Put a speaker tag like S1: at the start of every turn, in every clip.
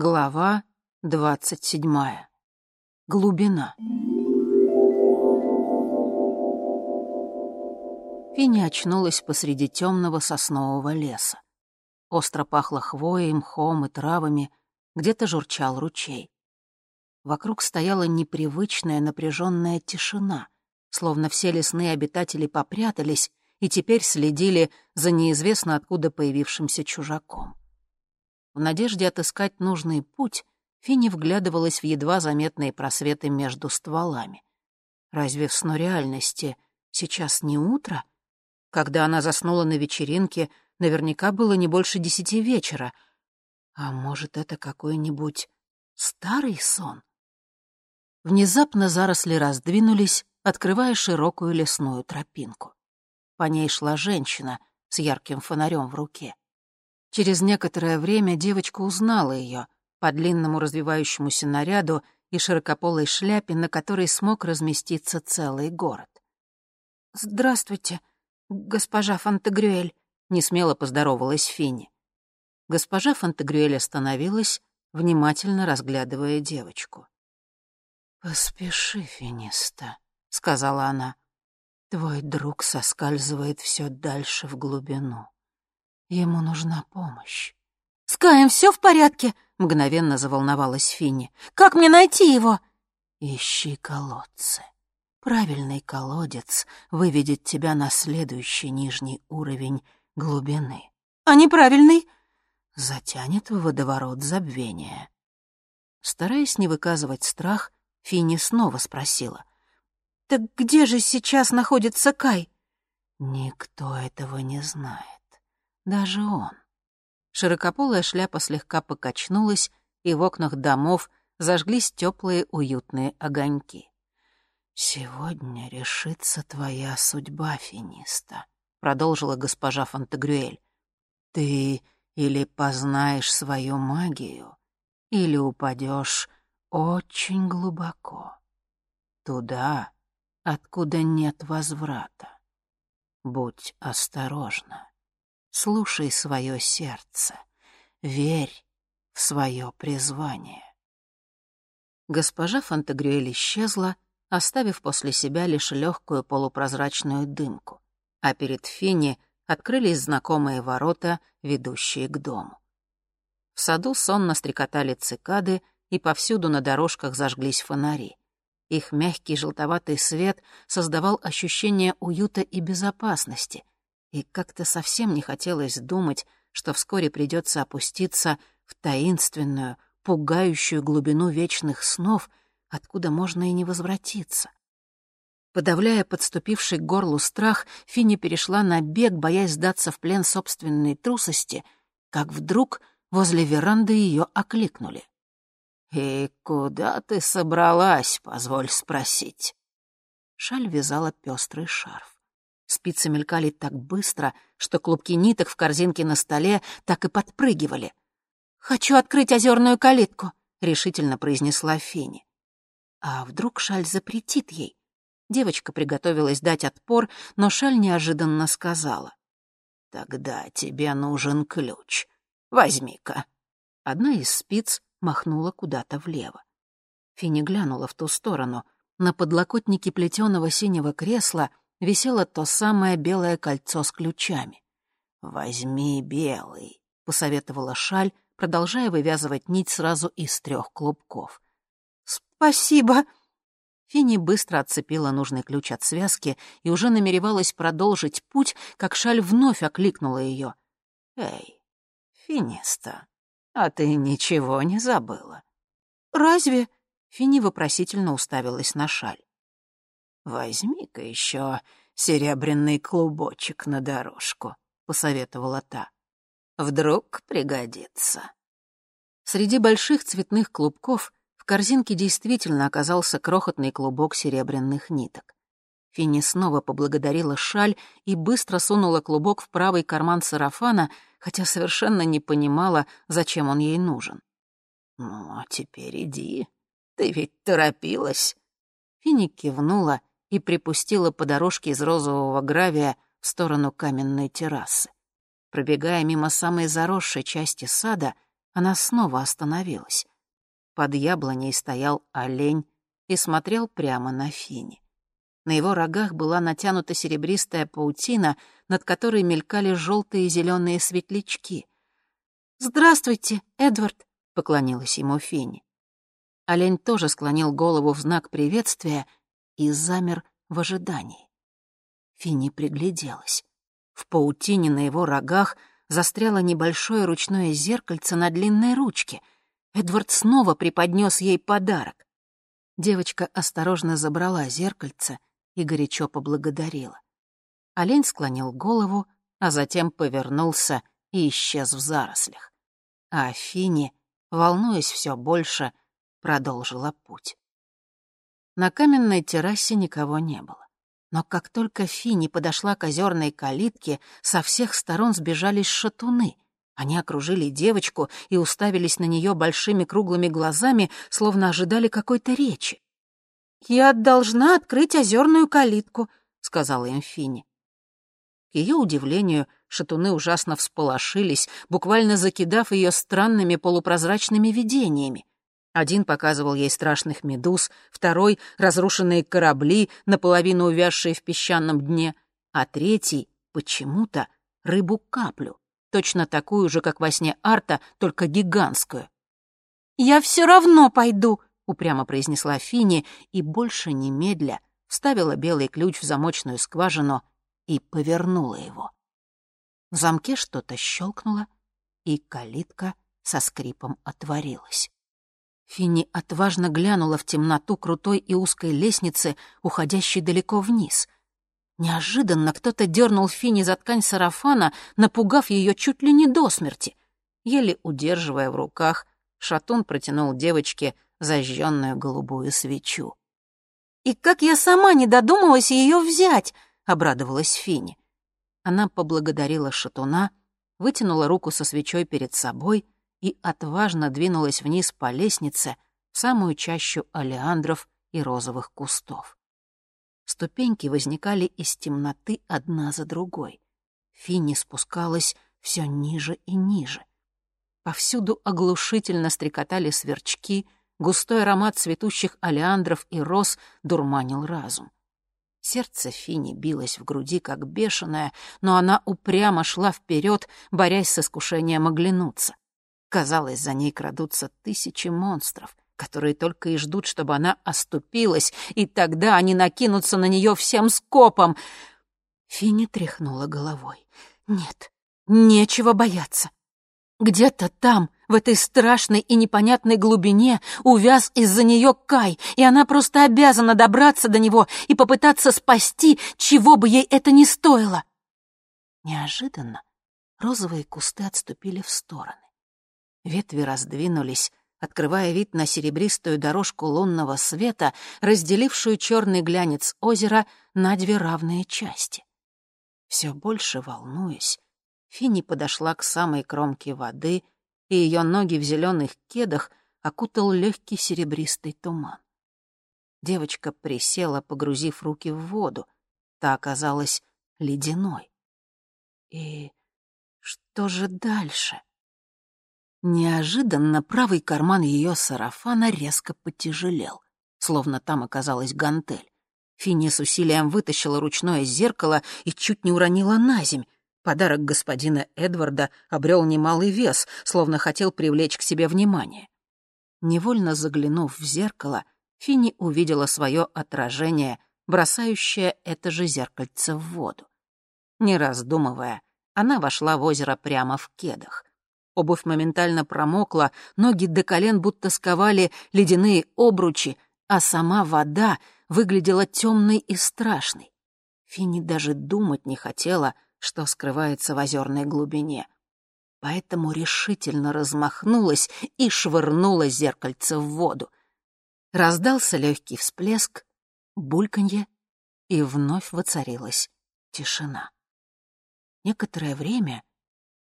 S1: Глава двадцать седьмая. Глубина. Финни очнулась посреди темного соснового леса. Остро пахло хвоей, мхом и травами, где-то журчал ручей. Вокруг стояла непривычная напряженная тишина, словно все лесные обитатели попрятались и теперь следили за неизвестно откуда появившимся чужаком. В надежде отыскать нужный путь, Финни вглядывалась в едва заметные просветы между стволами. Разве в сну реальности сейчас не утро? Когда она заснула на вечеринке, наверняка было не больше десяти вечера. А может, это какой-нибудь старый сон? Внезапно заросли раздвинулись, открывая широкую лесную тропинку. По ней шла женщина с ярким фонарем в руке. Через некоторое время девочка узнала ее по длинному развивающемуся наряду и широкополой шляпе, на которой смог разместиться целый город. «Здравствуйте, госпожа Фантагрюэль», — несмело поздоровалась Финни. Госпожа Фантагрюэль остановилась, внимательно разглядывая девочку. «Поспеши, Финиста», — сказала она. «Твой друг соскальзывает все дальше в глубину. Ему нужна помощь. «С Каем все в порядке?» — мгновенно заволновалась Финни. «Как мне найти его?» «Ищи колодцы. Правильный колодец выведет тебя на следующий нижний уровень глубины. А неправильный?» Затянет в водоворот забвения. Стараясь не выказывать страх, Финни снова спросила. «Так где же сейчас находится Кай?» «Никто этого не знает. Даже он. Широкополая шляпа слегка покачнулась, и в окнах домов зажглись теплые уютные огоньки. «Сегодня решится твоя судьба, Финиста», — продолжила госпожа Фонтегрюэль. «Ты или познаешь свою магию, или упадешь очень глубоко. Туда, откуда нет возврата. Будь осторожна. Слушай свое сердце. Верь в свое призвание. Госпожа Фантагрюэль исчезла, оставив после себя лишь легкую полупрозрачную дымку, а перед Финни открылись знакомые ворота, ведущие к дому. В саду сонно стрекотали цикады, и повсюду на дорожках зажглись фонари. Их мягкий желтоватый свет создавал ощущение уюта и безопасности — и как-то совсем не хотелось думать, что вскоре придется опуститься в таинственную, пугающую глубину вечных снов, откуда можно и не возвратиться. Подавляя подступивший к горлу страх, Финни перешла на бег, боясь сдаться в плен собственной трусости, как вдруг возле веранды ее окликнули. «И куда ты собралась, позволь спросить?» Шаль вязала пестрый шарф. Спицы мелькали так быстро, что клубки ниток в корзинке на столе так и подпрыгивали. «Хочу открыть озерную калитку», — решительно произнесла Фини. А вдруг Шаль запретит ей? Девочка приготовилась дать отпор, но Шаль неожиданно сказала. «Тогда тебе нужен ключ. Возьми-ка». Одна из спиц махнула куда-то влево. Фини глянула в ту сторону. На подлокотнике плетеного синего кресла висело то самое белое кольцо с ключами. «Возьми белый», — посоветовала Шаль, продолжая вывязывать нить сразу из трех клубков. «Спасибо!» Финни быстро отцепила нужный ключ от связки и уже намеревалась продолжить путь, как Шаль вновь окликнула ее. «Эй, Финиста, а ты ничего не забыла?» «Разве?» — Финни вопросительно уставилась на Шаль. «Возьми-ка еще серебряный клубочек на дорожку», — посоветовала та. «Вдруг пригодится». Среди больших цветных клубков в корзинке действительно оказался крохотный клубок серебряных ниток. Финни снова поблагодарила шаль и быстро сунула клубок в правый карман сарафана, хотя совершенно не понимала, зачем он ей нужен. «Ну, а теперь иди. Ты ведь торопилась». Финни кивнула и припустила по дорожке из розового гравия в сторону каменной террасы. Пробегая мимо самой заросшей части сада, она снова остановилась. Под яблоней стоял олень и смотрел прямо на Фини. На его рогах была натянута серебристая паутина, над которой мелькали желтые и зеленые светлячки. «Здравствуйте, Эдвард», — поклонилась ему Финни. Олень тоже склонил голову в знак приветствия и замер в ожидании. Финни пригляделась. В паутине на его рогах застряло небольшое ручное зеркальце на длинной ручке. Эдвард снова преподнес ей подарок. Девочка осторожно забрала зеркальце и горячо поблагодарила. Олень склонил голову, а затем повернулся и исчез в зарослях. А Фини, волнуясь все больше, продолжила путь. На каменной террасе никого не было. Но как только Фини подошла к озерной калитке, со всех сторон сбежались шатуны. Они окружили девочку и уставились на нее большими круглыми глазами, словно ожидали какой-то речи. «Я должна открыть озерную калитку», — сказала им Фини. К ее удивлению, шатуны ужасно всполошились, буквально закидав ее странными полупрозрачными видениями. Один показывал ей страшных медуз, второй — разрушенные корабли, наполовину увязшие в песчаном дне, а третий — почему-то рыбу-каплю, точно такую же, как во сне Арта, только гигантскую. «Я все равно пойду», — упрямо произнесла Фини и больше немедля вставила белый ключ в замочную скважину и повернула его. В замке что-то щелкнуло, и калитка со скрипом отворилась. Финни отважно глянула в темноту крутой и узкой лестницы, уходящей далеко вниз. Неожиданно кто-то дернул Финни за ткань сарафана, напугав ее чуть ли не до смерти. Еле удерживая в руках, Шатун протянул девочке зажженную голубую свечу. «И как я сама не додумалась ее взять!» — обрадовалась Финни. Она поблагодарила Шатуна, вытянула руку со свечой перед собой — и отважно двинулась вниз по лестнице в самую чащу олеандров и розовых кустов. Ступеньки возникали из темноты одна за другой. Финни спускалась все ниже и ниже. Повсюду оглушительно стрекотали сверчки, густой аромат цветущих олеандров и роз дурманил разум. Сердце Фини билось в груди, как бешеное, но она упрямо шла вперед, борясь с искушением оглянуться. Казалось, за ней крадутся тысячи монстров, которые только и ждут, чтобы она оступилась, и тогда они накинутся на нее всем скопом. Финни тряхнула головой. «Нет, нечего бояться. Где-то там, в этой страшной и непонятной глубине, увяз из-за нее Кай, и она просто обязана добраться до него и попытаться спасти, чего бы ей это ни стоило». Неожиданно розовые кусты отступили в стороны. Ветви раздвинулись, открывая вид на серебристую дорожку лунного света, разделившую черный глянец озера на две равные части. Все больше волнуясь, Финни подошла к самой кромке воды, и ее ноги в зеленых кедах окутал легкий серебристый туман. Девочка присела, погрузив руки в воду. Та оказалась ледяной. И что же дальше? Неожиданно правый карман ее сарафана резко потяжелел, словно там оказалась гантель. Финни с усилием вытащила ручное зеркало и чуть не уронила на земь. Подарок господина Эдварда обрел немалый вес, словно хотел привлечь к себе внимание. Невольно заглянув в зеркало, Финни увидела свое отражение, бросающее это же зеркальце в воду. Не раздумывая, она вошла в озеро прямо в кедах. Обувь моментально промокла, ноги до колен будто сковали ледяные обручи, а сама вода выглядела темной и страшной. Финни даже думать не хотела, что скрывается в озерной глубине. Поэтому решительно размахнулась и швырнула зеркальце в воду. Раздался легкий всплеск, бульканье, и вновь воцарилась тишина. Некоторое время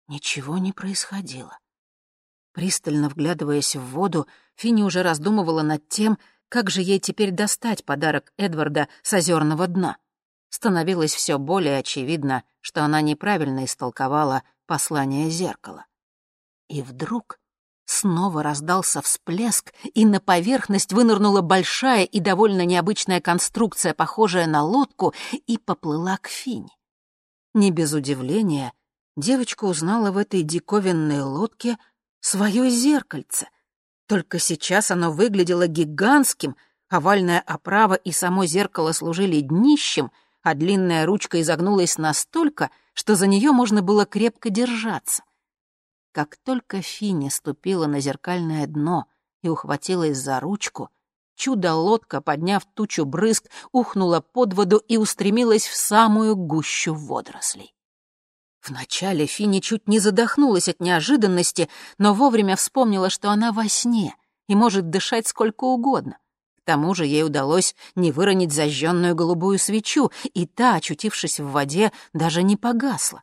S1: Ничего не происходило. Пристально вглядываясь в воду, Финни уже раздумывала над тем, как же ей теперь достать подарок Эдварда с озерного дна. Становилось все более очевидно, что она неправильно истолковала послание зеркала. И вдруг Снова раздался всплеск, и на поверхность вынырнула большая и довольно необычная конструкция, похожая на лодку, и поплыла к Фине. Не без удивления девочка узнала в этой диковинной лодке свое зеркальце. Только сейчас оно выглядело гигантским, овальная оправа и само зеркало служили днищем, а длинная ручка изогнулась настолько, что за нее можно было крепко держаться — как только Финни ступила на зеркальное дно и ухватилась за ручку, чудо-лодка, подняв тучу брызг, ухнула под воду и устремилась в самую гущу водорослей. Вначале Финни чуть не задохнулась от неожиданности, но вовремя вспомнила, что она во сне и может дышать сколько угодно. К тому же ей удалось не выронить зажженную голубую свечу, и та, очутившись в воде, даже не погасла.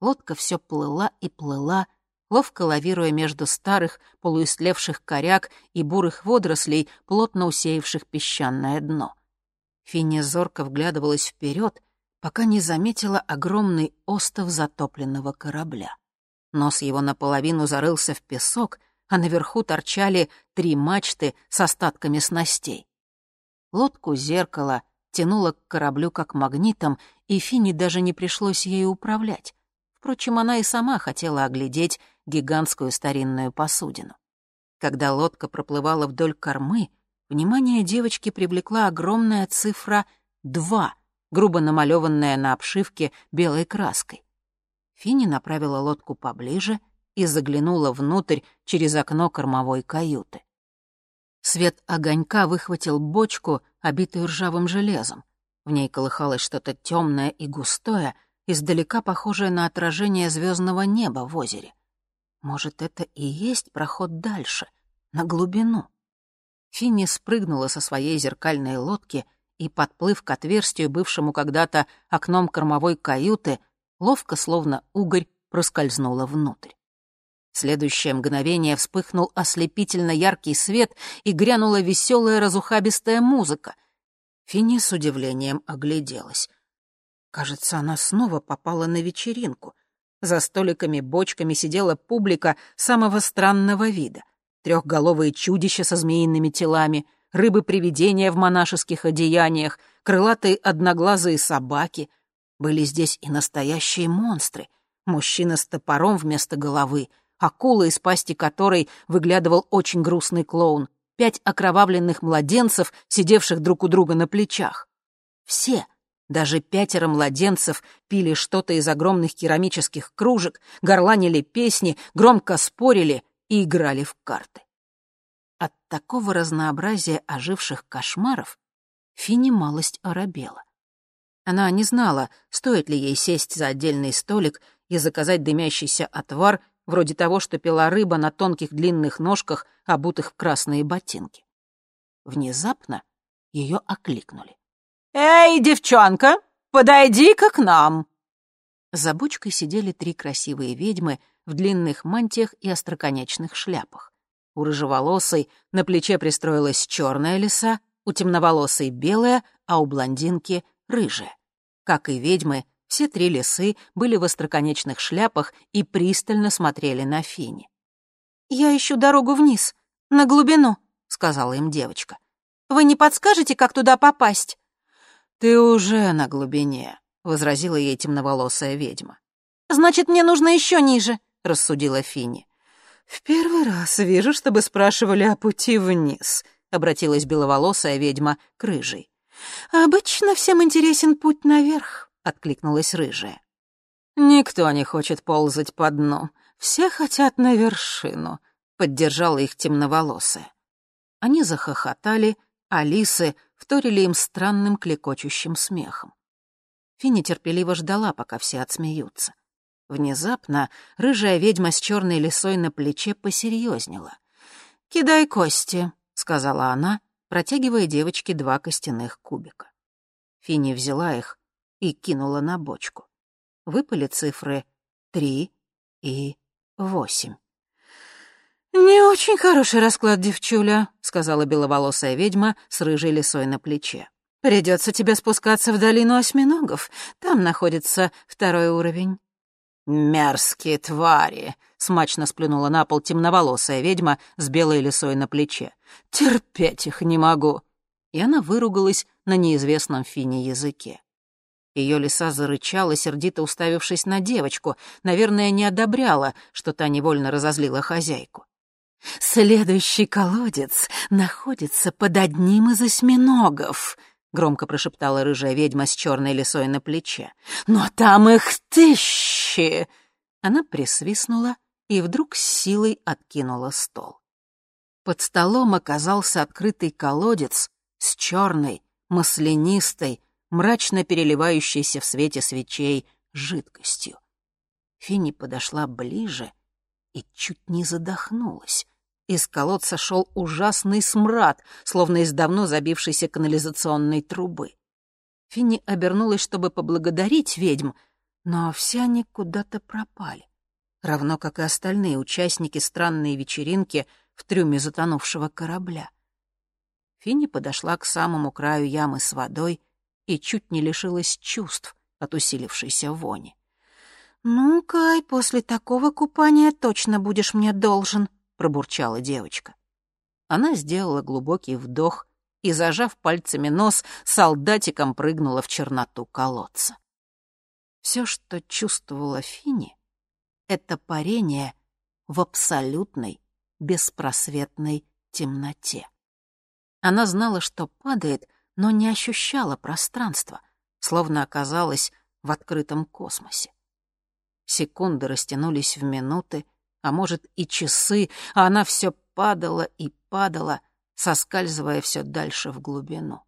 S1: Лодка все плыла и плыла, ловко лавируя между старых, полуистлевших коряк и бурых водорослей, плотно усеявших песчаное дно. Финни зорко вглядывалась вперед, пока не заметила огромный остов затопленного корабля. Нос его наполовину зарылся в песок, а наверху торчали три мачты с остатками снастей. Лодку зеркало тянуло к кораблю как магнитом, и Финни даже не пришлось ею управлять. Впрочем, она и сама хотела оглядеть гигантскую старинную посудину. Когда лодка проплывала вдоль кормы, внимание девочки привлекла огромная цифра «два», грубо намалеванная на обшивке белой краской. Финни направила лодку поближе и заглянула внутрь через окно кормовой каюты. Свет огонька выхватил бочку, обитую ржавым железом. В ней колыхалось что-то темное и густое — издалека похожее на отражение звездного неба в озере. Может, это и есть проход дальше, на глубину? Финни спрыгнула со своей зеркальной лодки и, подплыв к отверстию, бывшему когда-то окном кормовой каюты, ловко, словно угорь, проскользнула внутрь. В следующее мгновение вспыхнул ослепительно яркий свет и грянула веселая разухабистая музыка. Финни с удивлением огляделась. Кажется, она снова попала на вечеринку. За столиками-бочками сидела публика самого странного вида. Трехголовые чудища со змеиными телами, рыбы-привидения в монашеских одеяниях, крылатые одноглазые собаки. Были здесь и настоящие монстры. Мужчина с топором вместо головы, акула, из пасти которой выглядывал очень грустный клоун, пять окровавленных младенцев, сидевших друг у друга на плечах. Все — даже пятеро младенцев пили что-то из огромных керамических кружек, горланили песни, громко спорили и играли в карты. От такого разнообразия оживших кошмаров Фини малость оробела. Она не знала, стоит ли ей сесть за отдельный столик и заказать дымящийся отвар, вроде того, что пила рыба на тонких длинных ножках, обутых в красные ботинки. Внезапно ее окликнули. «Эй, девчонка, подойди-ка к нам!» За бочкой сидели три красивые ведьмы в длинных мантиях и остроконечных шляпах. У рыжеволосой на плече пристроилась черная лиса, у темноволосой — белая, а у блондинки — рыжая. Как и ведьмы, все три лисы были в остроконечных шляпах и пристально смотрели на Фини. «Я ищу дорогу вниз, на глубину», — сказала им девочка. «Вы не подскажете, как туда попасть?» «Ты уже на глубине», — возразила ей темноволосая ведьма. «Значит, мне нужно еще ниже», — рассудила Финни. «В первый раз вижу, чтобы спрашивали о пути вниз», — обратилась беловолосая ведьма к рыжей. «Обычно всем интересен путь наверх», — откликнулась рыжая. «Никто не хочет ползать по дну. Все хотят на вершину», — поддержала их темноволосая. Они захохотали, а лисы вторили им странным клекочущим смехом. Финни терпеливо ждала, пока все отсмеются. Внезапно рыжая ведьма с черной лисой на плече посерьезнела. «Кидай кости», — сказала она, протягивая девочке два костяных кубика. Финни взяла их и кинула на бочку. Выпали цифры три и восемь. «Не очень хороший расклад, девчуля», — сказала беловолосая ведьма с рыжей лисой на плече. «Придется тебе спускаться в долину осьминогов. Там находится второй уровень». «Мерзкие твари!» — смачно сплюнула на пол темноволосая ведьма с белой лисой на плече. «Терпеть их не могу!» И она выругалась на неизвестном фине языке. Ее лиса зарычала, сердито уставившись на девочку, наверное, не одобряла, что та невольно разозлила хозяйку. «Следующий колодец находится под одним из осьминогов», — громко прошептала рыжая ведьма с черной лисой на плече. «Но там их тысячи!» Она присвистнула и вдруг с силой откинула стол. Под столом оказался открытый колодец с черной, маслянистой, мрачно переливающейся в свете свечей жидкостью. Финни подошла ближе и чуть не задохнулась. Из колодца шел ужасный смрад, словно из давно забившейся канализационной трубы. Финни обернулась, чтобы поблагодарить ведьм, но все они куда-то пропали, равно как и остальные участники странной вечеринки в трюме затонувшего корабля. Финни подошла к самому краю ямы с водой и чуть не лишилась чувств от усилившейся вони. «Ну, Кай, после такого купания точно будешь мне должен», — пробурчала девочка. Она сделала глубокий вдох и, зажав пальцами нос, солдатиком прыгнула в черноту колодца. Все, что чувствовала Фини, — это парение в абсолютной, беспросветной темноте. Она знала, что падает, но не ощущала пространства, словно оказалась в открытом космосе. Секунды растянулись в минуты, а может и часы, а она все падала и падала, соскальзывая все дальше в глубину.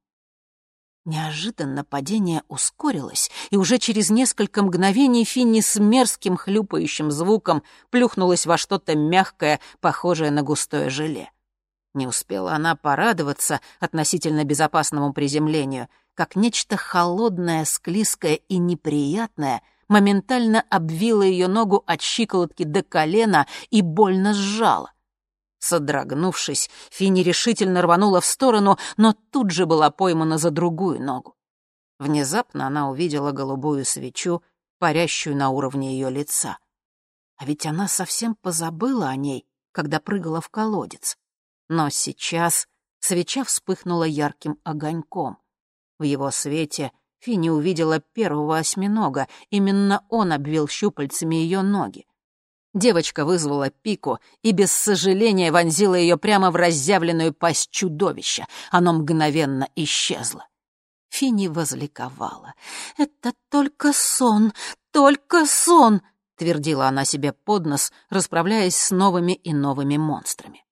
S1: Неожиданно падение ускорилось, и уже через несколько мгновений Финни с мерзким хлюпающим звуком плюхнулась во что-то мягкое, похожее на густое желе. Не успела она порадоваться относительно безопасному приземлению, как нечто холодное, склизкое и неприятное — моментально обвила ее ногу от щиколотки до колена и больно сжала. Содрогнувшись, Фини решительно рванула в сторону, но тут же была поймана за другую ногу. Внезапно она увидела голубую свечу, парящую на уровне ее лица. А ведь она совсем позабыла о ней, когда прыгала в колодец. Но сейчас свеча вспыхнула ярким огоньком. В его свете Финни увидела первого осьминога, именно он обвил щупальцами ее ноги. Девочка вызвала пику и без сожаления вонзила ее прямо в разъявленную пасть чудовища. Оно мгновенно исчезло. Финни возликовала. «Это только сон, только сон!» — твердила она себе под нос, расправляясь с новыми и новыми монстрами.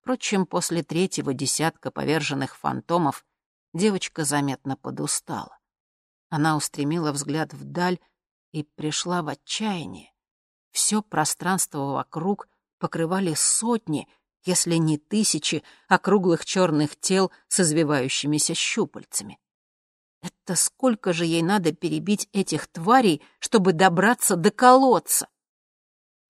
S1: Впрочем, после третьего десятка поверженных фантомов девочка заметно подустала. Она устремила взгляд вдаль и пришла в отчаяние. Все пространство вокруг покрывали сотни, если не тысячи, округлых черных тел с извивающимися щупальцами. Это сколько же ей надо перебить этих тварей, чтобы добраться до колодца?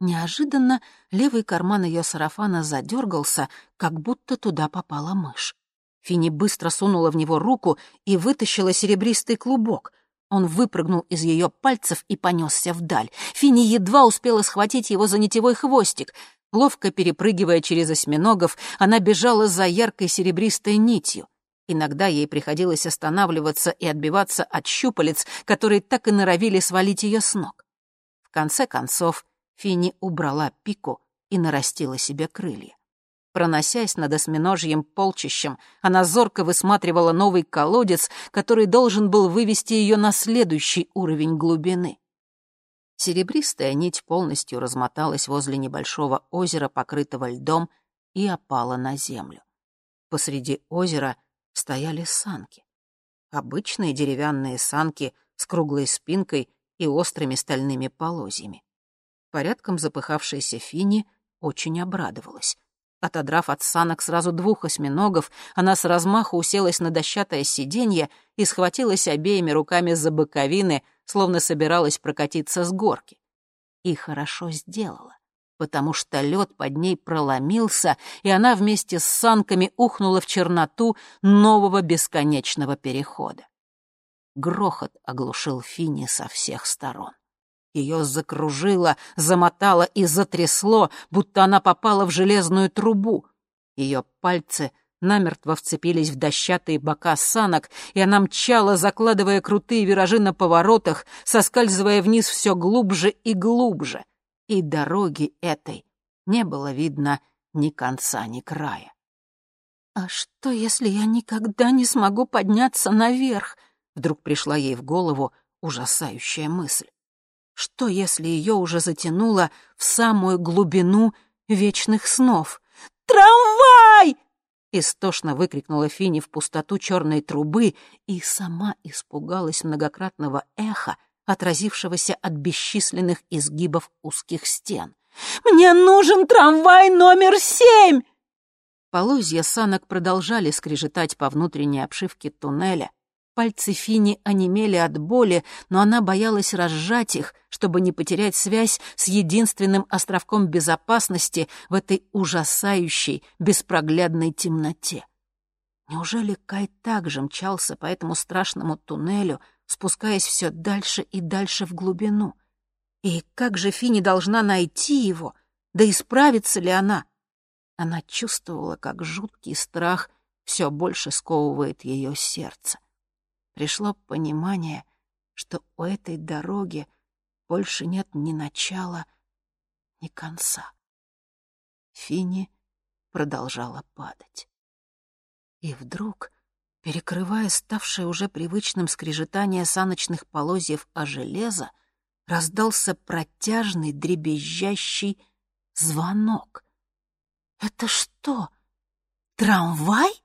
S1: Неожиданно левый карман ее сарафана задергался, как будто туда попала мышь. Фини быстро сунула в него руку и вытащила серебристый клубок. Он выпрыгнул из ее пальцев и понесся вдаль. Фини едва успела схватить его за нитевой хвостик. Ловко перепрыгивая через осьминогов, она бежала за яркой серебристой нитью. Иногда ей приходилось останавливаться и отбиваться от щупалец, которые так и норовили свалить ее с ног. В конце концов, Фини убрала пику и нарастила себе крылья. Проносясь над осьминожьим полчищем, она зорко высматривала новый колодец, который должен был вывести ее на следующий уровень глубины. Серебристая нить полностью размоталась возле небольшого озера, покрытого льдом, и опала на землю. Посреди озера стояли санки. Обычные деревянные санки с круглой спинкой и острыми стальными полозьями. Порядком запыхавшаяся Фини очень обрадовалась. Отодрав от санок сразу двух осьминогов, она с размаху уселась на дощатое сиденье и схватилась обеими руками за боковины, словно собиралась прокатиться с горки. И хорошо сделала, потому что лед под ней проломился, и она вместе с санками ухнула в черноту нового бесконечного перехода. Грохот оглушил Фини со всех сторон. Ее закружило, замотало и затрясло, будто она попала в железную трубу. Ее пальцы намертво вцепились в дощатые бока санок, и она мчала, закладывая крутые виражи на поворотах, соскальзывая вниз все глубже и глубже. И дороги этой не было видно ни конца, ни края. «А что, если я никогда не смогу подняться наверх?» Вдруг пришла ей в голову ужасающая мысль. Что, если ее уже затянуло в самую глубину вечных снов? «Трамвай!» Истошно выкрикнула Фини в пустоту черной трубы и сама испугалась многократного эха, отразившегося от бесчисленных изгибов узких стен. «Мне нужен трамвай номер семь!» Полозья санок продолжали скрежетать по внутренней обшивке туннеля, Пальцы Фини онемели от боли, но она боялась разжать их, чтобы не потерять связь с единственным островком безопасности в этой ужасающей, беспроглядной темноте. Неужели Кай также мчался по этому страшному туннелю, спускаясь все дальше и дальше в глубину? И как же Фини должна найти его? Да исправится ли она? Она чувствовала, как жуткий страх все больше сковывает ее сердце пришло понимание, что у этой дороги больше нет ни начала, ни конца. Фини продолжала падать. И вдруг, перекрывая ставшее уже привычным скрежетание саночных полозьев о железо, раздался протяжный дребезжащий звонок. «Это что, трамвай?»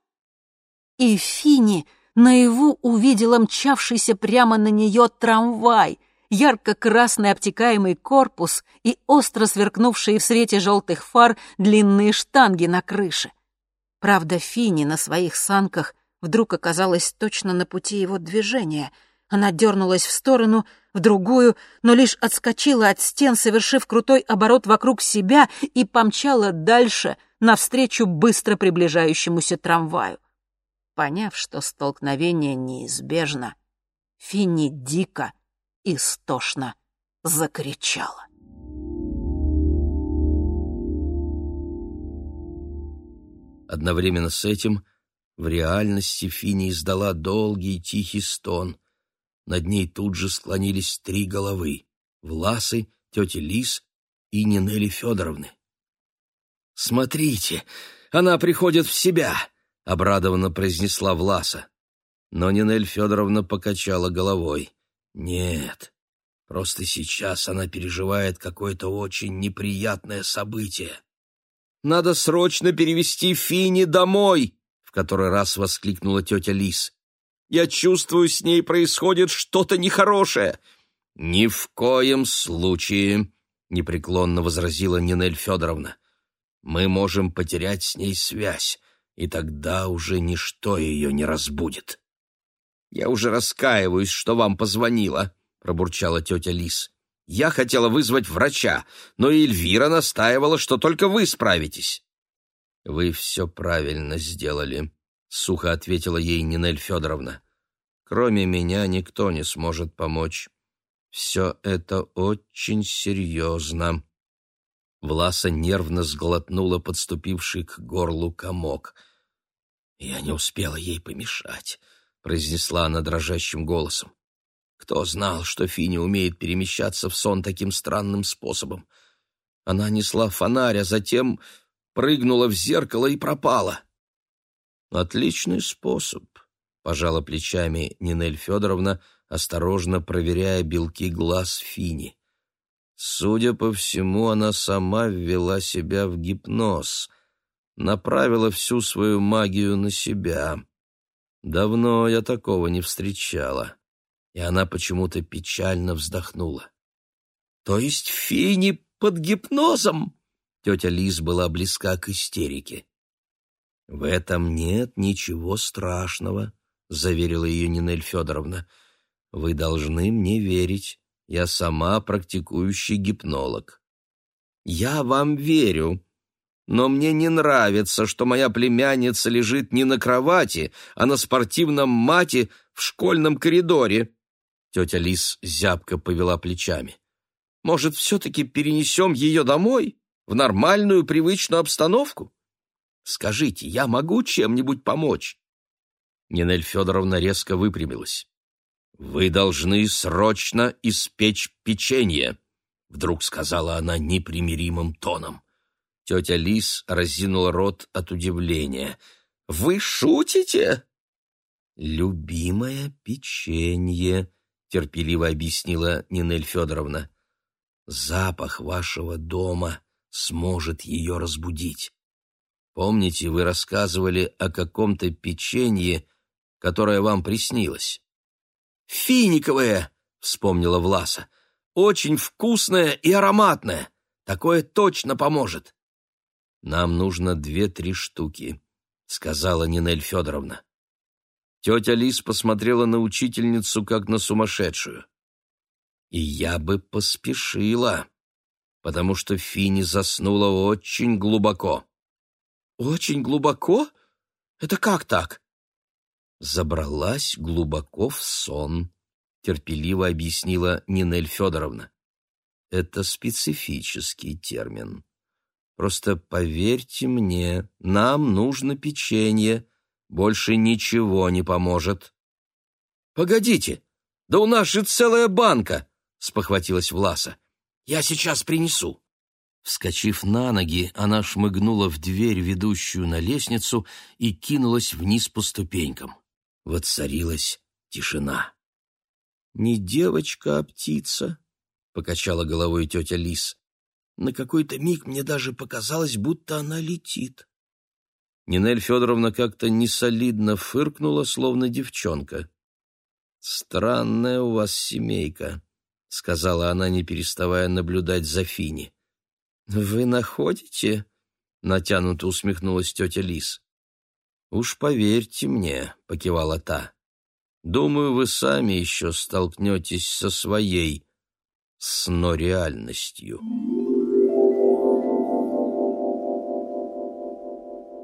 S1: И Фини наяву увидела мчавшийся прямо на нее трамвай, ярко-красный обтекаемый корпус и остро сверкнувшие в свете желтых фар длинные штанги на крыше. Правда, Фини на своих санках вдруг оказалась точно на пути его движения. Она дернулась в сторону, в другую, но лишь отскочила от стен, совершив крутой оборот вокруг себя и помчала дальше, навстречу быстро приближающемуся трамваю. Поняв, что столкновение неизбежно, Финни дико, истошно закричала.
S2: Одновременно с этим в реальности Финни издала долгий тихий стон. Над ней тут же склонились три головы — Власы, тети Лис и Нинели Федоровны. «Смотрите, она приходит в себя!» — обрадованно произнесла Власа. Но Нинель Федоровна покачала головой. «Нет, просто сейчас она переживает какое-то очень неприятное событие. Надо срочно перевести Фини домой!» — в который раз воскликнула тетя Лис. «Я чувствую, с ней происходит что-то нехорошее!» «Ни в коем случае!» — непреклонно возразила Нинель Федоровна. «Мы можем потерять с ней связь и тогда уже ничто ее не разбудит. «Я уже раскаиваюсь, что вам позвонила», — пробурчала тетя Лис. «Я хотела вызвать врача, но Эльвира настаивала, что только вы справитесь». «Вы все правильно сделали», — сухо ответила ей Нинель Федоровна. «Кроме меня никто не сможет помочь. Все это очень серьезно». Власа нервно сглотнула подступивший к горлу комок — «Я не успела ей помешать», — произнесла она дрожащим голосом. «Кто знал, что Фини умеет перемещаться в сон таким странным способом? Она несла фонарь, а затем прыгнула в зеркало и пропала». «Отличный способ», — пожала плечами Нинель Федоровна, осторожно проверяя белки глаз Фини. Судя по всему, она сама ввела себя в гипноз — направила всю свою магию на себя. Давно я такого не встречала. И она почему-то печально вздохнула. «То есть Фини под гипнозом?» Тетя Лиз была близка к истерике. «В этом нет ничего страшного», — заверила ее Нинель Федоровна. «Вы должны мне верить. Я сама практикующий гипнолог». «Я вам верю», но мне не нравится, что моя племянница лежит не на кровати, а на спортивном мате в школьном коридоре». Тетя Лис зябко повела плечами. Может, все-таки перенесем ее домой, в нормальную привычную обстановку? Скажите, я могу чем-нибудь помочь?» Нинель Федоровна резко выпрямилась. «Вы должны срочно испечь печенье», — вдруг сказала она непримиримым тоном. Тетя Лис разинула рот от удивления. «Вы шутите?» «Любимое печенье», — терпеливо объяснила Нинель Федоровна. «Запах вашего дома сможет ее разбудить. Помните, вы рассказывали о каком-то печенье, которое вам приснилось?» «Финиковое!» — вспомнила Власа. «Очень вкусное и ароматное. Такое точно поможет». «Нам нужно две-три штуки», — сказала Нинель Федоровна. Тетя Лис посмотрела на учительницу, как на сумасшедшую. «И я бы поспешила, потому что Фини заснула очень глубоко». «Очень глубоко? Это как так?» «Забралась глубоко в сон», — терпеливо объяснила Нинель Федоровна. «Это специфический термин. Просто поверьте мне, нам нужно печенье, больше ничего не поможет». «Погодите, да у нас же целая банка!» — спохватилась Власа. «Я сейчас принесу». Вскочив на ноги, она шмыгнула в дверь, ведущую на лестницу, и кинулась вниз по ступенькам. Воцарилась тишина. «Не девочка, а птица», — покачала головой тетя Лис. «На какой-то миг мне даже показалось, будто она летит». Нинель Федоровна как-то несолидно фыркнула, словно девчонка. «Странная у вас семейка», — сказала она, не переставая наблюдать за Фини. «Вы находите?» — натянуто усмехнулась тетя Лис. «Уж поверьте мне», — покивала та. «Думаю, вы сами еще столкнетесь со своей снореальностью».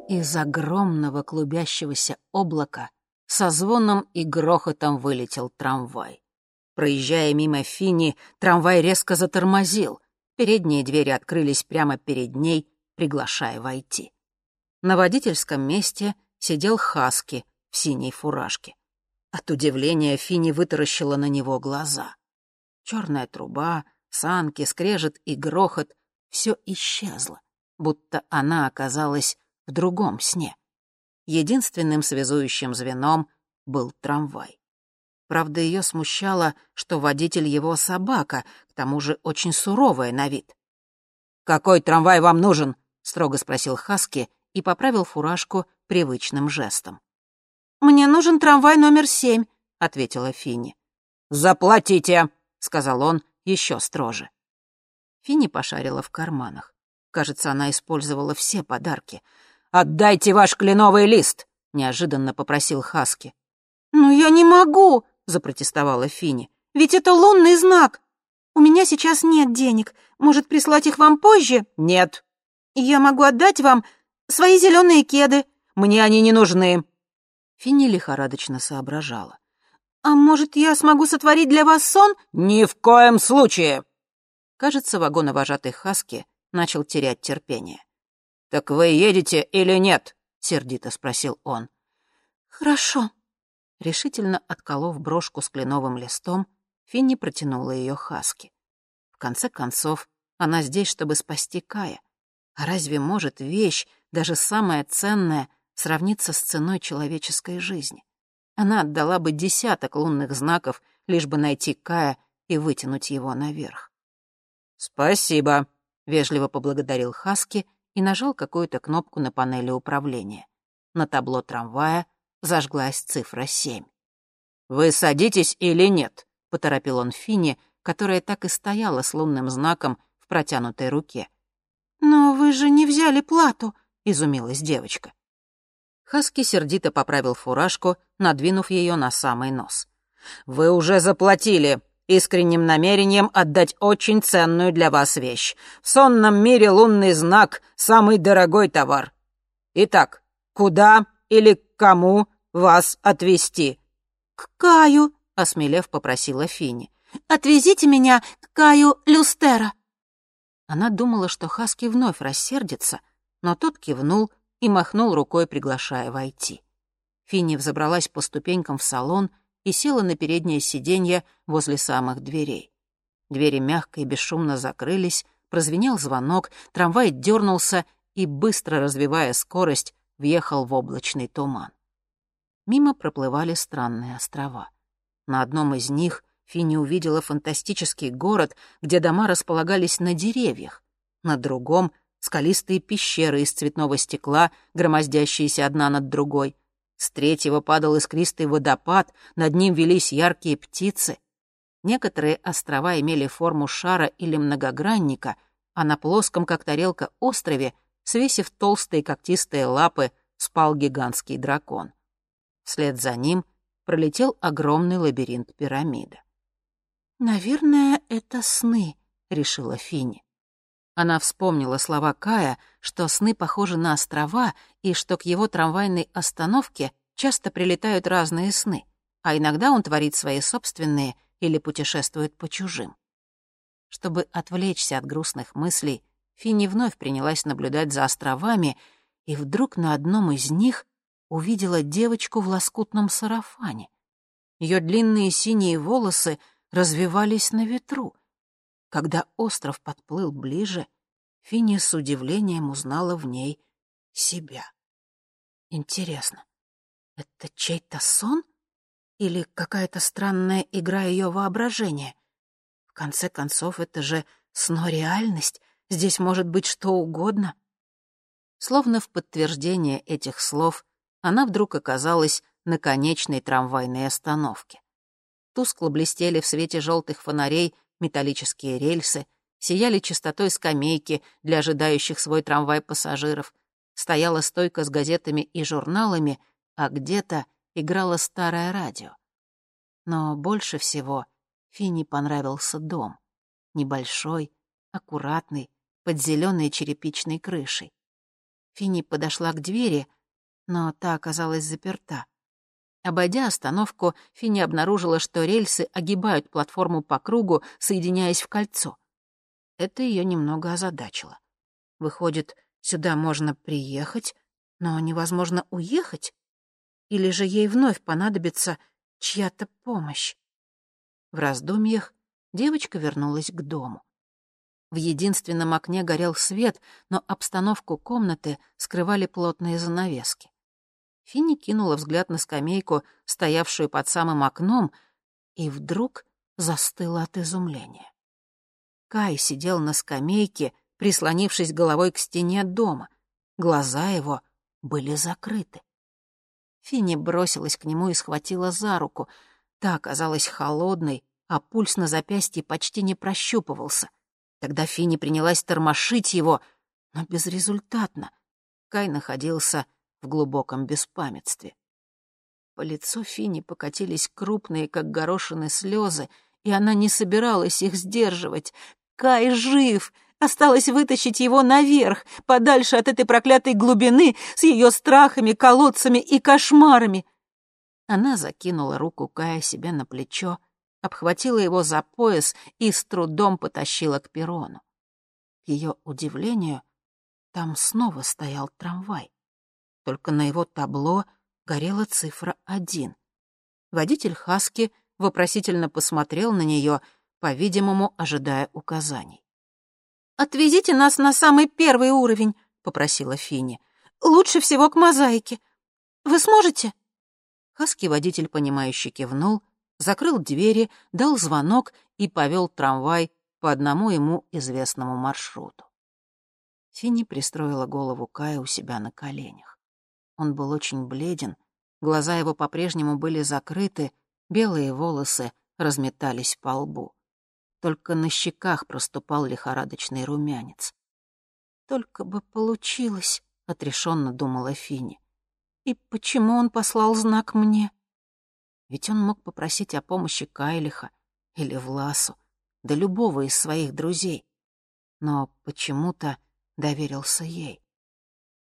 S1: Из огромного клубящегося облака со звоном и грохотом вылетел трамвай. Проезжая мимо Фини, трамвай резко затормозил. Передние двери открылись прямо перед ней, приглашая войти. На водительском месте сидел Хаски в синей фуражке. От удивления Фини вытаращила на него глаза. Черная труба, санки, скрежет и грохот — все исчезло, будто она оказалась в другом сне. Единственным связующим звеном был трамвай. Правда, ее смущало, что водитель его собака, к тому же очень суровая на вид. «Какой трамвай вам нужен?» — строго спросил Хаски и поправил фуражку привычным жестом. «Мне нужен трамвай номер семь», — ответила Финни. «Заплатите», — сказал он еще строже. Финни пошарила в карманах. Кажется, она использовала все подарки. «Отдайте ваш кленовый лист», — неожиданно попросил Хаски. «Но я не могу», — запротестовала Финни. «Ведь это лунный знак. У меня сейчас нет денег. Может, прислать их вам позже?» «Нет». «Я могу отдать вам свои зеленые кеды. Мне они не нужны». Финни лихорадочно соображала. «А может, я смогу сотворить для вас сон?» «Ни в коем случае!» Кажется, вагоновожатый Хаски начал терять терпение. «Так вы едете или нет?» — сердито спросил он. «Хорошо». Решительно отколов брошку с кленовым листом, Финни протянула ее Хаски. В конце концов, она здесь, чтобы спасти Кая. А разве может вещь, даже самая ценная, сравниться с ценой человеческой жизни? Она отдала бы десяток лунных знаков, лишь бы найти Кая и вытянуть его наверх. «Спасибо», — вежливо поблагодарил Хаски и нажал какую-то кнопку на панели управления. На табло трамвая зажглась цифра семь. «Вы садитесь или нет?» — поторопил он Фине, которая так и стояла с лунным знаком в протянутой руке. «Но вы же не взяли плату», — изумилась девочка. Хаски сердито поправил фуражку, надвинув ее на самый нос. «Вы уже заплатили искренним намерением отдать очень ценную для вас вещь. В сонном мире лунный знак — самый дорогой товар. Итак, куда или к кому вас отвезти?» «К Каю», — осмелев попросила Фини.
S3: Отвезите меня к Каю Люстера».
S1: Она думала, что Хаски вновь рассердится, но тот кивнул и махнул рукой, приглашая войти. Финни взобралась по ступенькам в салон и села на переднее сиденье возле самых дверей. Двери мягко и бесшумно закрылись, прозвенел звонок, трамвай дернулся и, быстро развивая скорость, въехал в облачный туман. Мимо проплывали странные острова. На одном из них Финни увидела фантастический город, где дома располагались на деревьях. На другом — скалистые пещеры из цветного стекла, громоздящиеся одна над другой. С третьего падал искристый водопад, над ним велись яркие птицы. Некоторые острова имели форму шара или многогранника, а на плоском, как тарелка, острове, свесив толстые когтистые лапы, спал гигантский дракон. Вслед за ним пролетел огромный лабиринт пирамида.
S3: «Наверное, это сны», — решила Финни.
S1: Она вспомнила слова Кая, что сны похожи на острова и что к его трамвайной остановке часто прилетают разные сны, а иногда он творит свои собственные или путешествует по чужим. Чтобы отвлечься от грустных мыслей, Финни вновь принялась наблюдать за островами, и вдруг на одном из них увидела девочку в лоскутном сарафане. Ее длинные синие волосы развивались на ветру. Когда остров подплыл ближе, Финни с удивлением узнала в ней себя. Интересно, это чей-то сон или какая-то странная игра ее воображения? В конце концов, это же сно-реальность, здесь может быть что угодно. Словно в подтверждение этих слов она вдруг оказалась на конечной трамвайной остановке. Тускло блестели в свете желтых фонарей металлические рельсы, сияли чистотой скамейки для ожидающих свой трамвай пассажиров, стояла стойка с газетами и журналами, а где-то играло старое радио. Но больше всего Фине понравился дом. Небольшой, аккуратный, под зеленой черепичной крышей. Финни подошла к двери, но та оказалась заперта. Обойдя остановку, Финни обнаружила, что рельсы огибают платформу по кругу, соединяясь в кольцо. Это ее немного озадачило. Выходит, сюда можно приехать, но невозможно уехать? Или же ей вновь понадобится чья-то помощь? В раздумьях девочка вернулась к дому. В единственном окне горел свет, но обстановку комнаты скрывали плотные занавески. Финни кинула взгляд на скамейку, стоявшую под самым окном, и вдруг застыла от изумления. Кай сидел на скамейке, прислонившись головой к стене дома. Глаза его были закрыты. Финни бросилась к нему и схватила за руку. Та оказалась холодной, а пульс на запястье почти не прощупывался. Тогда Финни принялась тормошить его, но безрезультатно. Кай находился в глубоком беспамятстве. По лицу Фини покатились крупные, как горошины, слезы, и она не собиралась их сдерживать. «Кай жив!» Осталось вытащить его наверх, подальше от этой проклятой глубины с ее страхами, колодцами и кошмарами. Она закинула руку Кая себе на плечо, обхватила его за пояс и с трудом потащила к перрону. К ее удивлению, там снова стоял трамвай только на его табло горела цифра один. Водитель Хаски вопросительно посмотрел на нее, по-видимому, ожидая указаний. «Отвезите нас на самый первый уровень», — попросила Финни. «Лучше всего к мозаике. Вы сможете?» Хаски-водитель, понимающе кивнул, закрыл двери, дал звонок и повел трамвай по одному ему известному маршруту. Финни пристроила голову Кая у себя на коленях. Он был очень бледен, глаза его по-прежнему были закрыты, белые волосы разметались по лбу. Только на щеках проступал лихорадочный румянец. «Только бы получилось», — отрешенно думала Фини. «И почему он послал знак мне?» Ведь он мог попросить о помощи Кайлиха или Власу, да любого из своих друзей. Но почему-то доверился ей.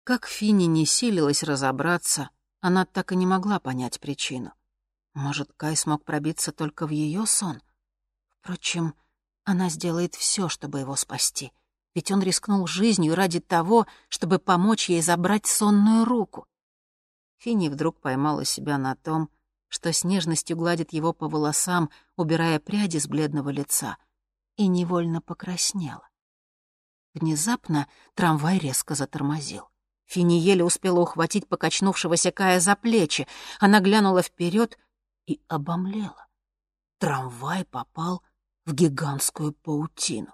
S1: Как Финни не силилась разобраться, она так и не могла понять причину. Может, Кай смог пробиться только в ее сон?
S4: Впрочем, она сделает все, чтобы его спасти, ведь он рискнул жизнью ради того, чтобы помочь ей забрать сонную руку. Финни вдруг поймала себя на том, что с нежностью гладит его по волосам, убирая пряди с бледного лица, и невольно покраснела. Внезапно трамвай резко затормозил. Финни еле успела ухватить покачнувшегося Кая за плечи. Она глянула вперед и обомлела. Трамвай попал в гигантскую паутину.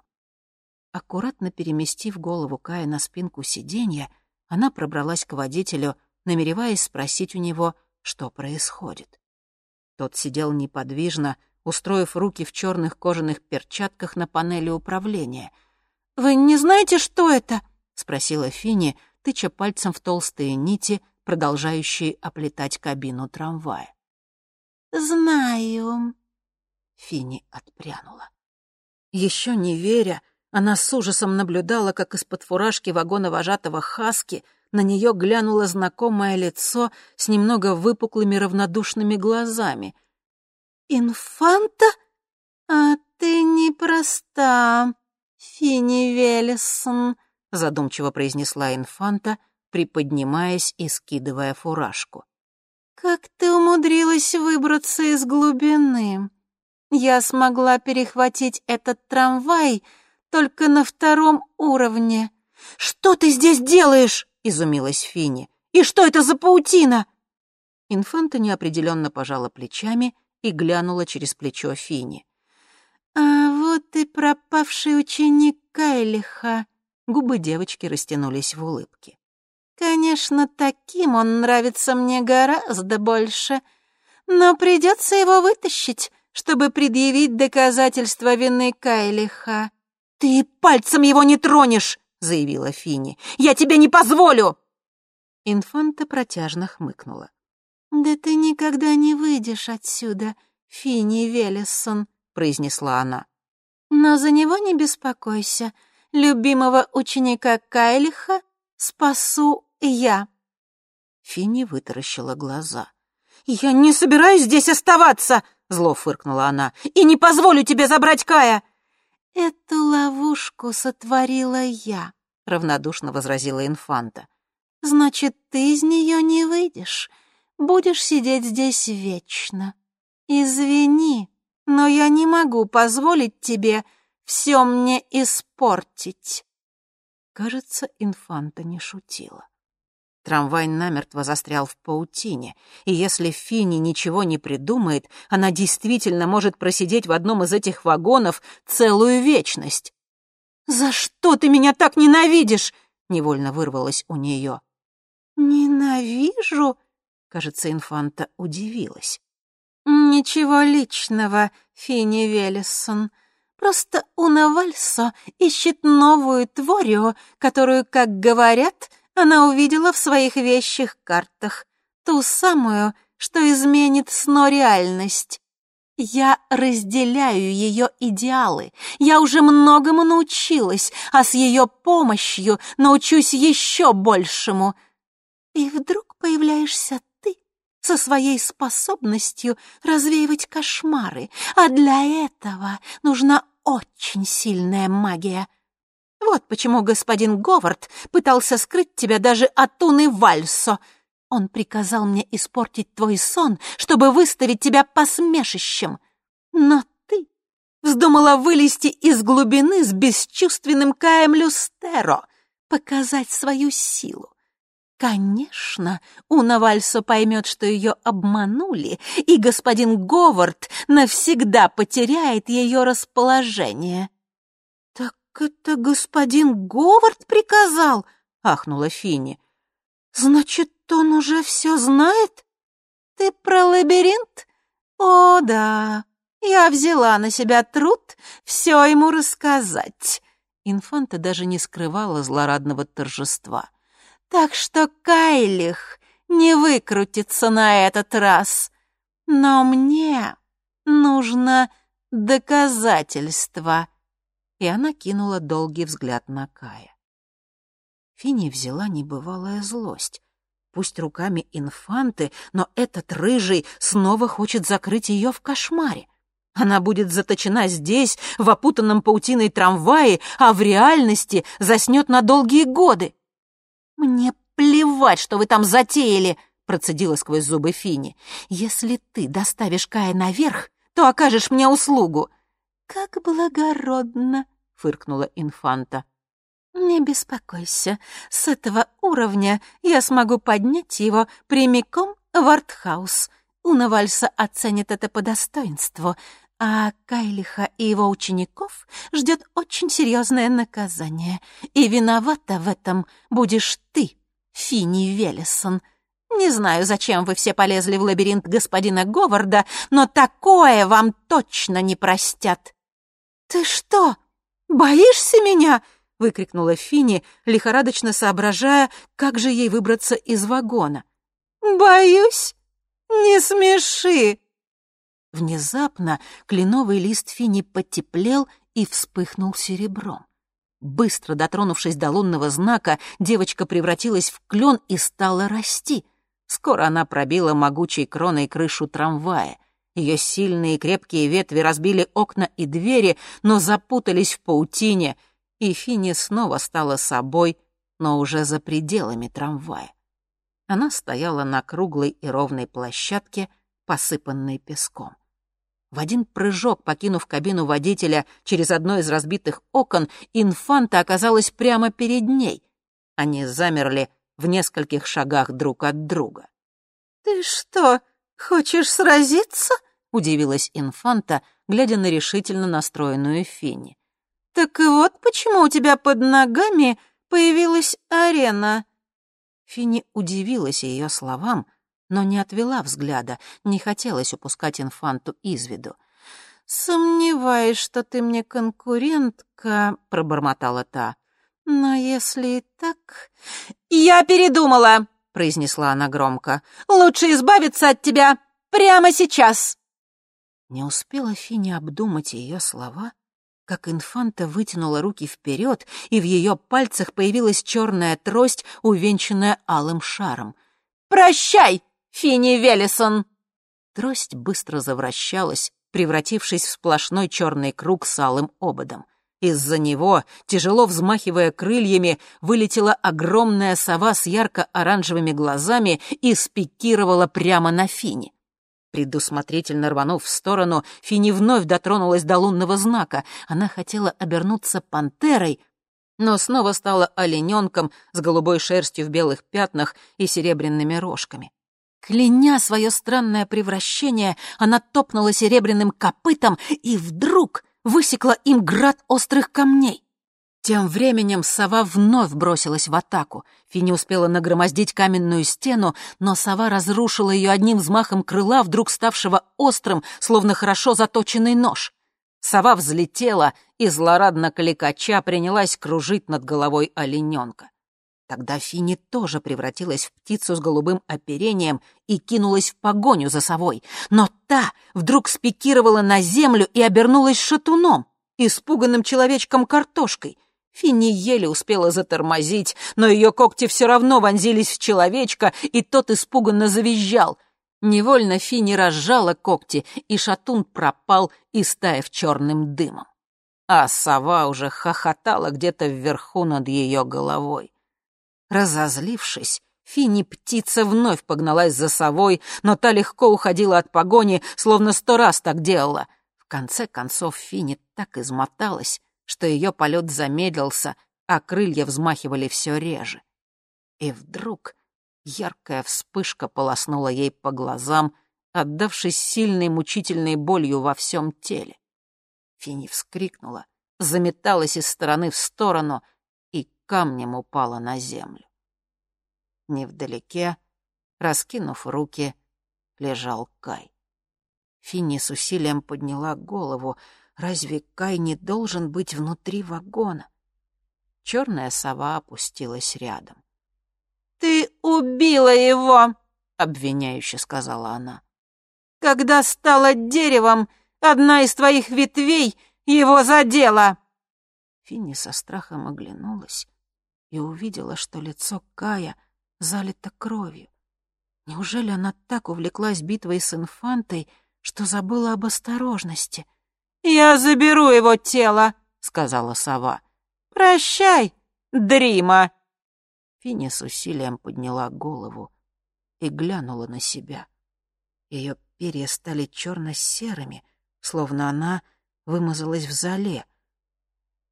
S4: Аккуратно переместив голову Кая на спинку сиденья, она пробралась к водителю, намереваясь спросить у него, что происходит. Тот сидел неподвижно, устроив руки в черных кожаных перчатках на панели управления. «Вы не знаете, что это?» — спросила Финни, тыча пальцем в толстые нити, продолжающие оплетать кабину трамвая.
S1: «Знаю».
S4: Финни отпрянула. Еще не веря, она с ужасом наблюдала, как из-под фуражки вагона вожатого Хаски на нее глянуло знакомое лицо с немного выпуклыми равнодушными глазами.
S1: «Инфанта? А ты непроста, Финни Велесон», — задумчиво произнесла инфанта, приподнимаясь и скидывая фуражку. «Как ты умудрилась выбраться из глубины? Я смогла перехватить этот трамвай только на втором уровне». «Что ты здесь делаешь?» — изумилась Финни. «И что это за паутина?»
S4: Инфанта неопределенно пожала плечами и глянула через плечо Фини.
S1: «А вот и пропавший ученик Кайлиха».
S4: Губы девочки растянулись в улыбке.
S1: «Конечно, таким он нравится мне гораздо больше, но придется его вытащить, чтобы предъявить доказательства вины Кайлиха».
S4: «Ты пальцем его не тронешь!» — заявила Фини. «Я тебе не позволю!» Инфанта протяжно хмыкнула.
S1: «Да ты никогда не выйдешь отсюда, Финни Велесон», — произнесла она. «Но за него не беспокойся. Любимого ученика Кайлиха спасу я».
S4: Финни вытаращила глаза. «Я не собираюсь здесь оставаться!» — зло фыркнула она. «И не позволю тебе забрать Кая!»
S1: «Эту ловушку сотворила я», — равнодушно возразила инфанта. «Значит, ты из нее не выйдешь будешь сидеть здесь вечно. Извини, но я не могу позволить тебе все мне испортить».
S4: Кажется, инфанта не шутила. Трамвай намертво застрял в паутине, и если Финни ничего не придумает, она действительно может просидеть в одном из этих вагонов целую вечность. «За что ты меня так ненавидишь?» — невольно вырвалось у нее.
S1: «Ненавижу?»
S4: Кажется, инфанта удивилась.
S1: «Ничего личного, Финни Велесон. Просто Уна Вальсо ищет новую творю, которую, как говорят, она увидела в своих вещих картах. Ту самую, что изменит сно реальность. Я разделяю ее идеалы. Я уже многому научилась, а с ее помощью научусь еще большему. И вдруг появляешься со своей способностью развеивать кошмары, а для этого нужна очень сильная магия. Вот почему господин Говард пытался скрыть тебя даже от Уны Вальсо. Он приказал мне испортить твой сон, чтобы выставить тебя посмешищем. Но ты вздумала вылезти из глубины с бесчувственным Каем Люстеро, показать свою силу. Конечно, Уна Вальсо поймет, что ее обманули, и господин Говард навсегда потеряет ее расположение. — Так это господин Говард приказал? — ахнула Финни. — Значит, он уже все знает? Ты про лабиринт? О, да, я взяла на себя труд все ему рассказать. Инфанта даже не скрывала злорадного торжества. Так что Кайлих не выкрутится на этот раз. Но мне нужно доказательство. И она кинула долгий взгляд на Кая. Фини взяла небывалая злость. Пусть руками инфанты, но этот рыжий снова хочет закрыть ее в кошмаре. Она будет заточена здесь, в опутанном паутиной трамвае, а в реальности заснет на долгие годы. «Мне плевать, что вы там затеяли!» — процедила сквозь зубы Фини. «Если ты доставишь Кая наверх, то окажешь мне услугу». «Как благородно!» — фыркнула инфанта. «Не беспокойся, с этого уровня я смогу поднять его прямиком в артхаус. Уна Вальса оценит это по достоинству, а Кайлиха и его учеников ждет очень серьезное наказание. И виновата в этом будешь ты, Финни Велесон. Не знаю, зачем вы все полезли в лабиринт господина Говарда, но такое вам точно не простят. «Ты что, боишься меня?» — выкрикнула Финни, лихорадочно соображая, как же ей выбраться из вагона. «Боюсь? Не смеши!» Внезапно кленовый лист Фини потеплел и вспыхнул серебром. Быстро дотронувшись до лунного знака, девочка превратилась в клен и стала расти. Скоро она пробила могучей кроной крышу трамвая. Ее сильные крепкие ветви разбили окна и двери, но запутались в паутине, и Фини снова стала собой, но уже за пределами трамвая. Она стояла на круглой и ровной площадке, посыпанной песком. В один прыжок, покинув кабину водителя через одно из разбитых окон, инфанта оказалась прямо перед ней. Они замерли в нескольких шагах друг от друга. «Ты что, хочешь сразиться?» — удивилась инфанта, глядя на решительно настроенную Финни. «Так вот почему у тебя под ногами появилась арена». Финни удивилась ее словам, но не отвела взгляда, не хотелось упускать инфанту из виду. «Сомневаюсь, что ты мне конкурентка», — пробормотала та. «Но если и так...» «Я передумала!» — произнесла она громко. «Лучше избавиться от тебя прямо сейчас!» Не успела Фини обдумать ее слова, как инфанта вытянула руки вперед, и в ее пальцах появилась черная трость, увенчанная алым шаром. «Прощай, Финни Велесон!» Трость быстро завращалась, превратившись в сплошной черный круг с алым ободом. Из-за него, тяжело взмахивая крыльями, вылетела огромная сова с ярко-оранжевыми глазами и спикировала прямо на Фини. Предусмотрительно рванув в сторону, Фини вновь дотронулась до лунного знака. Она хотела обернуться пантерой, но снова стала олененком с голубой шерстью в белых пятнах и серебряными рожками. Кляня свое странное превращение, она топнула серебряным копытом и вдруг высекла им град острых камней. Тем временем сова вновь бросилась в атаку. Фини успела нагромоздить каменную стену, но сова разрушила ее одним взмахом крыла, вдруг ставшего острым, словно хорошо заточенный нож. Сова взлетела и, злорадно кликача, принялась кружить над головой олененка. Тогда Фини тоже превратилась в птицу с голубым оперением и кинулась в погоню за совой. Но та вдруг спикировала на землю и обернулась шатуном, испуганным человечком-картошкой. Финни еле успела затормозить, но ее когти все равно вонзились в человечка, и тот испуганно завизжал. Невольно Финни разжала когти, и шатун пропал, истаяв черным дымом. А сова уже хохотала где-то вверху над ее головой. Разозлившись, Фини-птица вновь погналась за совой, но та легко уходила от погони, словно сто раз так делала. В конце концов Фини так измоталась, что ее полет замедлился, а крылья взмахивали все реже. И вдруг яркая вспышка полоснула ей по глазам, отдавшись сильной мучительной болью во всем теле. Фини вскрикнула, заметалась из стороны в сторону — камнем упала на землю. Невдалеке, раскинув руки, лежал Кай. Финни с усилием подняла голову. Разве Кай не должен быть внутри вагона? Черная сова опустилась рядом. «Ты убила его!» — обвиняюще сказала она. «Когда стала деревом, одна из твоих ветвей его задела!» Финни со страхом оглянулась и увидела, что лицо Кая залито кровью. Неужели она так увлеклась битвой с инфантой, что забыла об осторожности.
S3: «Я заберу его тело», — сказала сова. «Прощай, Дрима!»
S1: Финни с усилием подняла голову и глянула на себя. Ее перья стали черно-серыми, словно она вымазалась в зале.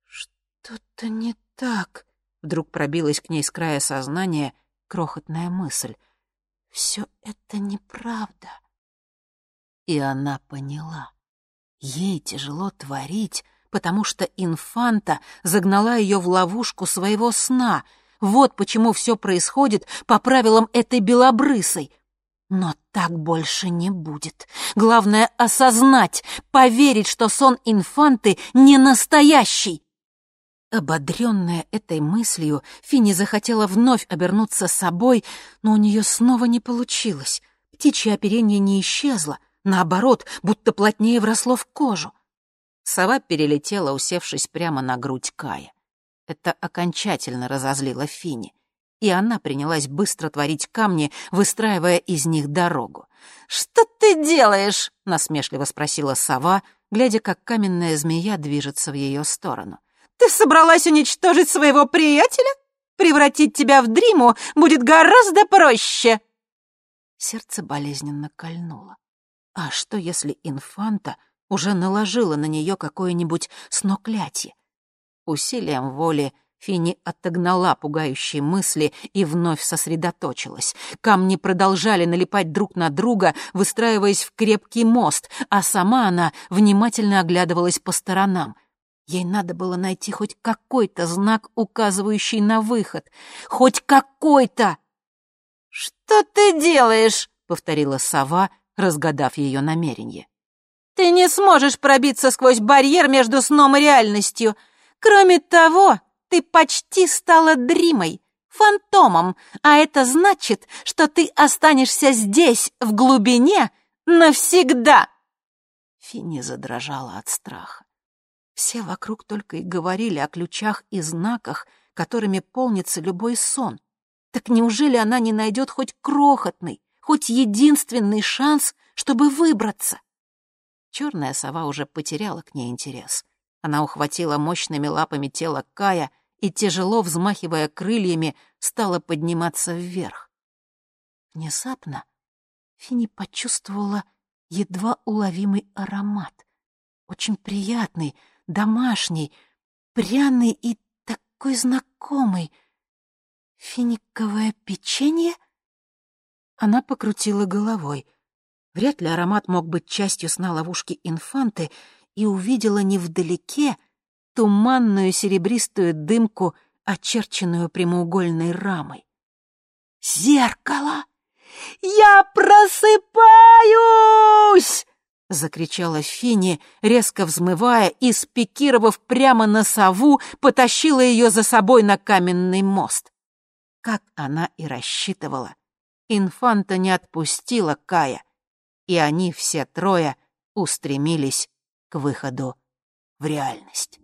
S1: «Что-то не так», — вдруг пробилась к ней с края сознания крохотная мысль. «Все это неправда». И она поняла. Ей тяжело творить, потому что инфанта загнала ее в ловушку своего сна. Вот почему все происходит по правилам этой белобрысой. Но так больше не будет. Главное — осознать, поверить, что сон инфанты не настоящий. Ободренная этой мыслью, Финни захотела вновь обернуться собой, но у нее снова не получилось. Птичье оперение не исчезло, наоборот, будто плотнее вросло в кожу. Сова перелетела, усевшись прямо на грудь Кая. Это окончательно разозлило Фини, и она принялась быстро творить камни, выстраивая из них дорогу.
S3: «Что ты делаешь?»
S1: — насмешливо спросила сова, глядя, как каменная змея движется в ее сторону.
S3: «Ты собралась уничтожить своего приятеля? Превратить тебя в Дриму будет гораздо проще!»
S1: Сердце болезненно кольнуло. А что, если инфанта уже наложила на нее какое-нибудь сноклятие. Усилием воли Фини отогнала пугающие мысли и вновь сосредоточилась. Камни продолжали налипать друг на друга, выстраиваясь в крепкий мост, а сама она внимательно оглядывалась по сторонам. Ей надо было найти хоть какой-то знак, указывающий на выход. Хоть какой-то!
S3: «Что ты делаешь?»
S1: — повторила сова, разгадав ее намерение.
S3: Ты не сможешь пробиться сквозь барьер между сном и реальностью. Кроме того, ты почти стала дримой, фантомом, а это значит, что ты останешься здесь, в глубине, навсегда.
S1: Финни задрожала от страха. Все вокруг только и говорили о ключах и знаках, которыми полнится любой сон. Так неужели она не найдет хоть крохотный, хоть единственный шанс, чтобы выбраться? Черная сова уже потеряла к ней интерес. Она ухватила мощными лапами тело Кая и, тяжело взмахивая крыльями, стала подниматься вверх. Внезапно Фини почувствовала едва уловимый аромат. Очень приятный, домашний, пряный и такой знакомый. Финиковое печенье? Она покрутила головой — Вряд ли аромат мог быть частью сна ловушки инфанты, и увидела невдалеке туманную серебристую дымку, очерченную прямоугольной рамой. «Зеркало! Я просыпаюсь!» — закричала Фини, резко взмывая и, спикировав прямо на сову, потащила ее за собой на каменный мост. Как она и рассчитывала, инфанта не отпустила Кая — и они все трое устремились к выходу в реальность.